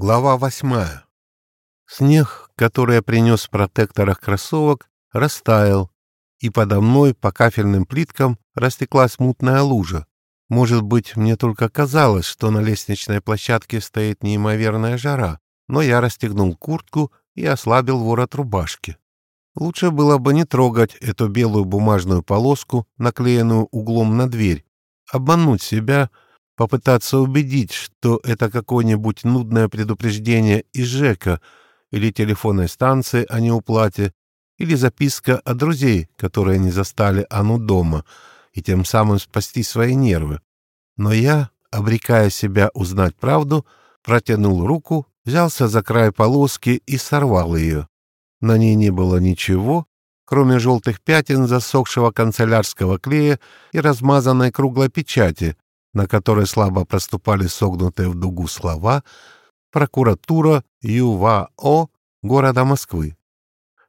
Глава восьмая. Снег, который я принес в протекторах кроссовок, растаял, и подо мной по кафельным плиткам растеклась мутная лужа. Может быть, мне только казалось, что на лестничной площадке стоит неимоверная жара, но я расстегнул куртку и ослабил ворот рубашки. Лучше было бы не трогать эту белую бумажную полоску, наклеенную углом на дверь, обмануть себя — попытаться убедить, что это какое-нибудь нудное предупреждение из ЖЭКа или телефонной станции о неуплате, или записка от друзей, которые не застали Ану дома, и тем самым спасти свои нервы. Но я, обрекая себя узнать правду, протянул руку, взялся за край полоски и сорвал ее. На ней не было ничего, кроме желтых пятен засохшего канцелярского клея и размазанной круглой печати, на которой слабо проступали согнутые в дугу слова «Прокуратура ЮВАО города Москвы».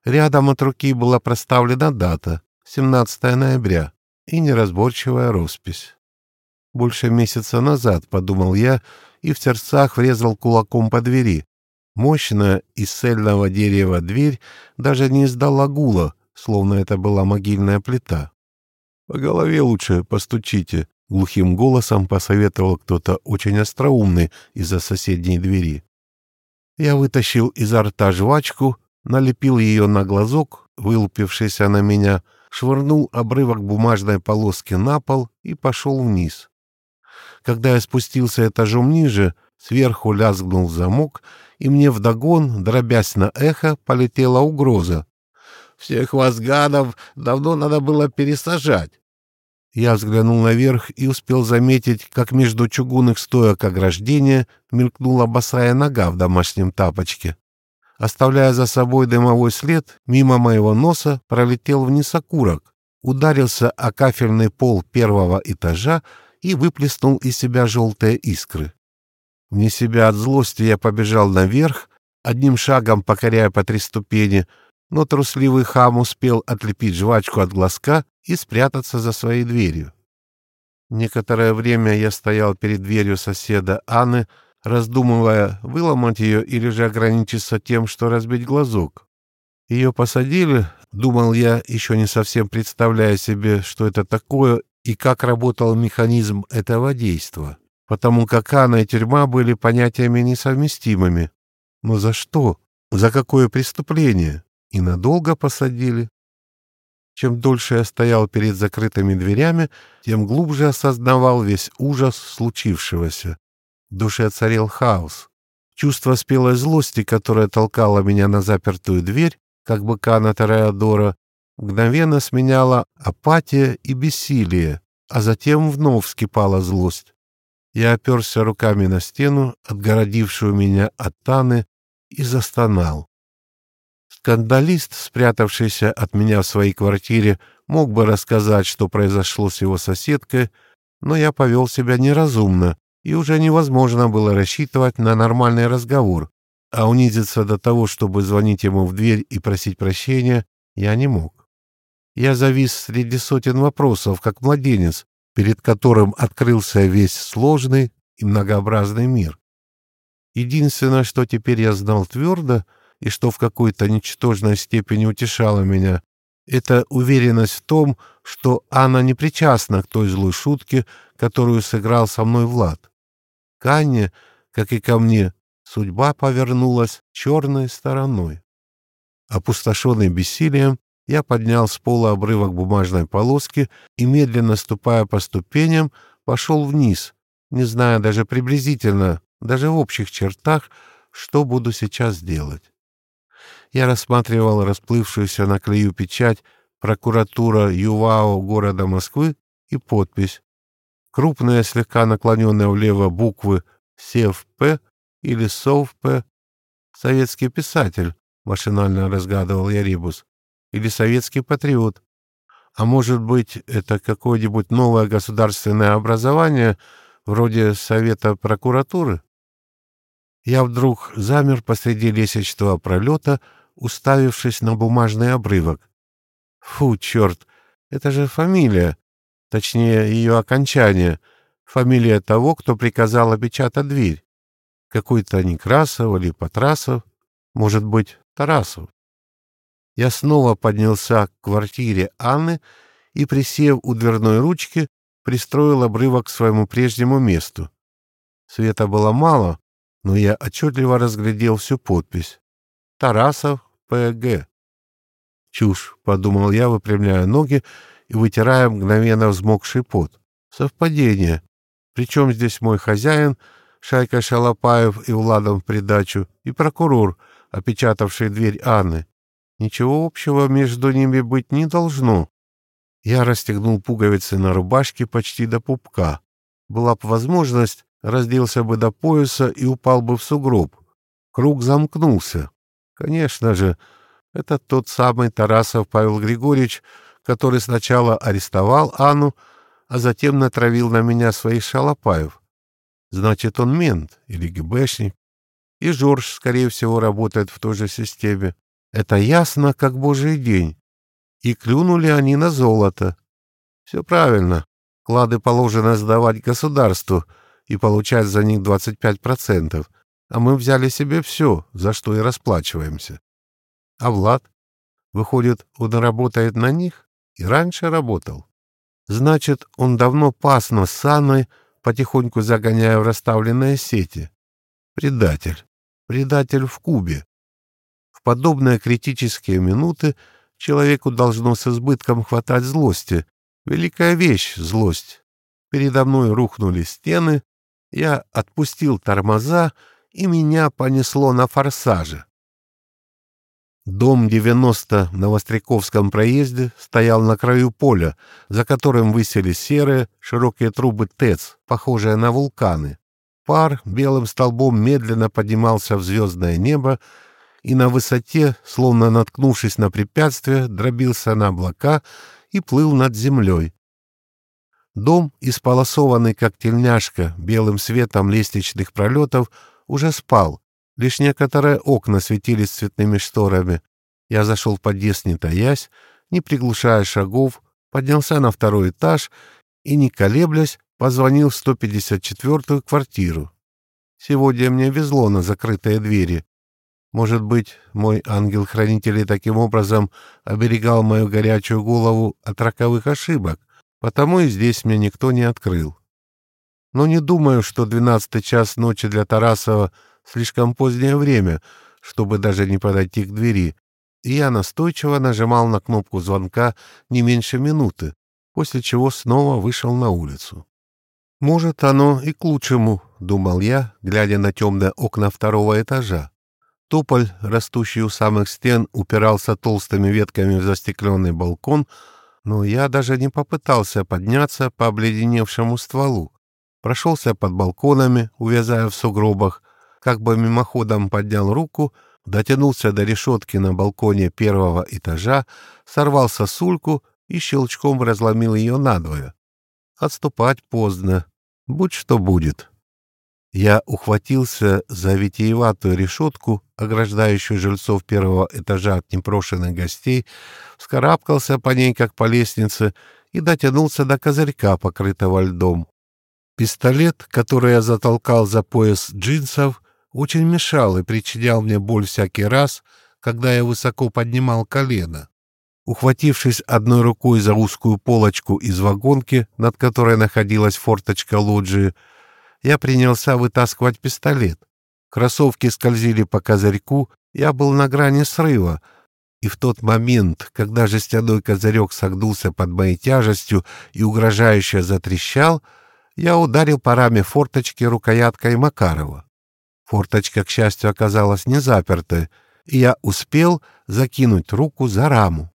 Рядом от руки была проставлена дата — 17 ноября и неразборчивая роспись. Больше месяца назад, — подумал я, и в сердцах врезал кулаком по двери. Мощная из цельного дерева дверь даже не издала гула, словно это была могильная плита. — По голове лучше постучите, — глухим голосом посоветовал кто-то очень остроумный из-за соседней двери. Я вытащил изо рта жвачку, налепил ее на глазок, вылупившийся на меня, швырнул обрывок бумажной полоски на пол и пошел вниз. Когда я спустился этажом ниже, сверху лязгнул замок, и мне вдогон, дробясь на эхо, полетела угроза. «Всех вас, гадов, давно надо было пересажать. Я взглянул наверх и успел заметить, как между чугунных стоек ограждения мелькнула босая нога в домашнем тапочке. Оставляя за собой дымовой след, мимо моего носа пролетел вниз окурок, ударился о кафельный пол первого этажа и выплеснул из себя желтые искры. Вне себя от злости я побежал наверх, одним шагом покоряя по три ступени, но трусливый хам успел отлепить жвачку от глазка и спрятаться за своей дверью. Некоторое время я стоял перед дверью соседа Анны, раздумывая, выломать ее или же ограничиться тем, что разбить глазок. Ее посадили, думал я, еще не совсем представляя себе, что это такое и как работал механизм этого действа, потому как Анна и тюрьма были понятиями несовместимыми. Но за что? За какое преступление? И надолго посадили? Чем дольше я стоял перед закрытыми дверями, тем глубже осознавал весь ужас случившегося. В душе царил хаос. Чувство спелой злости, которое толкало меня на запертую дверь, как быка на Тореадора, мгновенно сменяла апатия и бессилие, а затем вновь вскипала злость. Я оперся руками на стену, отгородившую меня от Таны, и застонал. Скандалист, спрятавшийся от меня в своей квартире, мог бы рассказать, что произошло с его соседкой, но я повел себя неразумно, и уже невозможно было рассчитывать на нормальный разговор, а унизиться до того, чтобы звонить ему в дверь и просить прощения, я не мог. Я завис среди сотен вопросов, как младенец, перед которым открылся весь сложный и многообразный мир. Единственное, что теперь я знал твердо — и что в какой-то ничтожной степени утешало меня, это уверенность в том, что Анна не причастна к той злой шутке, которую сыграл со мной Влад. К Анне, как и ко мне, судьба повернулась черной стороной. Опустошенный бессилием, я поднял с пола обрывок бумажной полоски и, медленно ступая по ступеням, пошел вниз, не зная даже приблизительно, даже в общих чертах, что буду сейчас делать я рассматривал расплывшуюся на клею печать «Прокуратура ЮВАО города Москвы» и подпись. Крупные, слегка наклоненные влево буквы СЕВП или СОВП. Советский писатель, машинально разгадывал я ребус, или советский патриот. А может быть, это какое-нибудь новое государственное образование, вроде Совета прокуратуры? Я вдруг замер посреди лестничного пролета, уставившись на бумажный обрывок. Фу, черт, это же фамилия, точнее, ее окончание, фамилия того, кто приказал опечатать дверь. Какой-то Некрасов или Патрасов, может быть, Тарасов. Я снова поднялся к квартире Анны и, присев у дверной ручки, пристроил обрывок к своему прежнему месту. Света было мало, но я отчетливо разглядел всю подпись. «Тарасов, П.Г.» «Чушь», — подумал я, выпрямляя ноги и вытирая мгновенно взмокший пот. «Совпадение. Причем здесь мой хозяин, Шайка Шалопаев и Владом в придачу, и прокурор, опечатавший дверь Анны. Ничего общего между ними быть не должно. Я расстегнул пуговицы на рубашке почти до пупка. Была бы возможность, разделся бы до пояса и упал бы в сугроб. Круг замкнулся. Конечно же, это тот самый Тарасов Павел Григорьевич, который сначала арестовал Анну, а затем натравил на меня своих шалопаев. Значит, он мент или ГБшник. И Жорж, скорее всего, работает в той же системе. Это ясно, как божий день. И клюнули они на золото. Все правильно. Клады положено сдавать государству и получать за них 25%, а мы взяли себе все, за что и расплачиваемся. А Влад? Выходит, он работает на них? И раньше работал. Значит, он давно пас нас с потихоньку загоняя в расставленные сети. Предатель. Предатель в Кубе. В подобные критические минуты человеку должно с избытком хватать злости. Великая вещь — злость. Передо мной рухнули стены, я отпустил тормоза, и меня понесло на форсаже. Дом 90 на Востряковском проезде стоял на краю поля, за которым высели серые, широкие трубы ТЭЦ, похожие на вулканы. Пар белым столбом медленно поднимался в звездное небо, и на высоте, словно наткнувшись на препятствие, дробился на облака и плыл над землей. Дом, исполосованный как тельняшка белым светом лестничных пролетов, уже спал, Лишь некоторые окна светились цветными шторами. Я зашел в подъезд, не таясь, не приглушая шагов, поднялся на второй этаж и, не колеблясь, позвонил в 154-ю квартиру. Сегодня мне везло на закрытые двери. Может быть, мой ангел-хранитель таким образом оберегал мою горячую голову от роковых ошибок, потому и здесь мне никто не открыл. Но не думаю, что двенадцатый час ночи для Тарасова — слишком позднее время, чтобы даже не подойти к двери, и я настойчиво нажимал на кнопку звонка не меньше минуты, после чего снова вышел на улицу. «Может, оно и к лучшему», — думал я, глядя на темные окна второго этажа. Тополь, растущий у самых стен, упирался толстыми ветками в застекленный балкон, но я даже не попытался подняться по обледеневшему стволу. Прошелся под балконами, увязая в сугробах, как бы мимоходом поднял руку, дотянулся до решетки на балконе первого этажа, сорвал сосульку и щелчком разломил ее надвое. Отступать поздно. Будь что будет. Я ухватился за витиеватую решетку, ограждающую жильцов первого этажа от непрошенных гостей, вскарабкался по ней, как по лестнице, и дотянулся до козырька, покрытого льдом. Пистолет, который я затолкал за пояс джинсов, очень мешал и причинял мне боль всякий раз, когда я высоко поднимал колено. Ухватившись одной рукой за узкую полочку из вагонки, над которой находилась форточка лоджии, я принялся вытаскивать пистолет. Кроссовки скользили по козырьку, я был на грани срыва, и в тот момент, когда жестяной козырек согнулся под моей тяжестью и угрожающе затрещал, я ударил по раме форточки рукояткой Макарова. Форточка, к счастью, оказалась не запертой, и я успел закинуть руку за раму.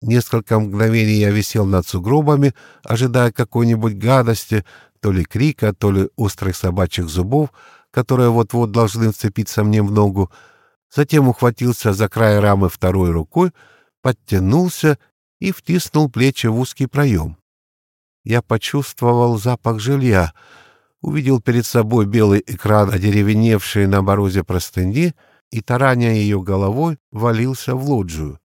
Несколько мгновений я висел над сугробами, ожидая какой-нибудь гадости, то ли крика, то ли острых собачьих зубов, которые вот-вот должны вцепиться мне в ногу. Затем ухватился за край рамы второй рукой, подтянулся и втиснул плечи в узкий проем. Я почувствовал запах жилья — увидел перед собой белый экран, одеревеневший на морозе простыни, и, тараня ее головой, валился в лоджию.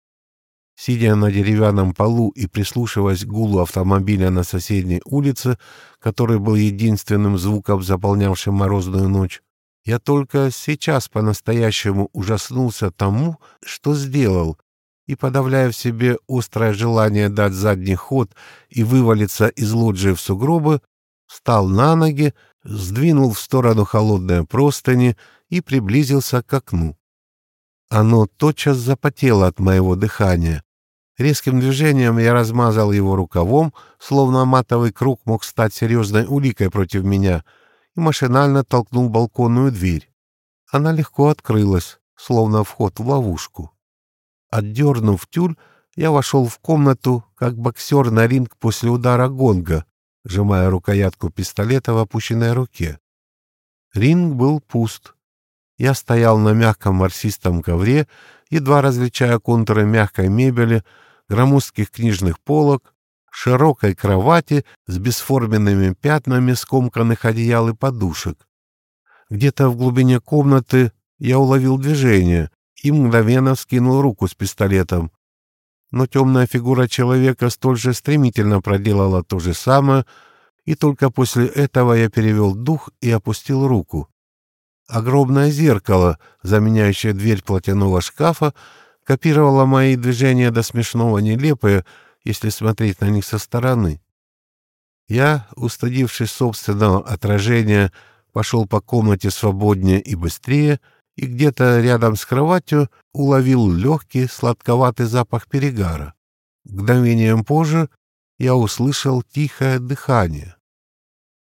Сидя на деревянном полу и прислушиваясь к гулу автомобиля на соседней улице, который был единственным звуком, заполнявшим морозную ночь, Я только сейчас по-настоящему ужаснулся тому, что сделал, и, подавляя в себе острое желание дать задний ход и вывалиться из лоджии в сугробы, встал на ноги, сдвинул в сторону холодные простыни и приблизился к окну. Оно тотчас запотело от моего дыхания. Резким движением я размазал его рукавом, словно матовый круг мог стать серьезной уликой против меня — и машинально толкнул балконную дверь. Она легко открылась, словно вход в ловушку. Отдернув тюль, я вошел в комнату, как боксер на ринг после удара гонга, сжимая рукоятку пистолета в опущенной руке. Ринг был пуст. Я стоял на мягком марсистом ковре, едва различая контуры мягкой мебели, громоздких книжных полок, широкой кровати с бесформенными пятнами скомканных одеял и подушек. Где-то в глубине комнаты я уловил движение и мгновенно вскинул руку с пистолетом. Но темная фигура человека столь же стремительно проделала то же самое, и только после этого я перевел дух и опустил руку. Огромное зеркало, заменяющее дверь платяного шкафа, копировало мои движения до смешного нелепые, если смотреть на них со стороны. Я, устыдившись собственного отражения, пошел по комнате свободнее и быстрее, и где-то рядом с кроватью уловил легкий сладковатый запах перегара. Мгновением позже я услышал тихое дыхание.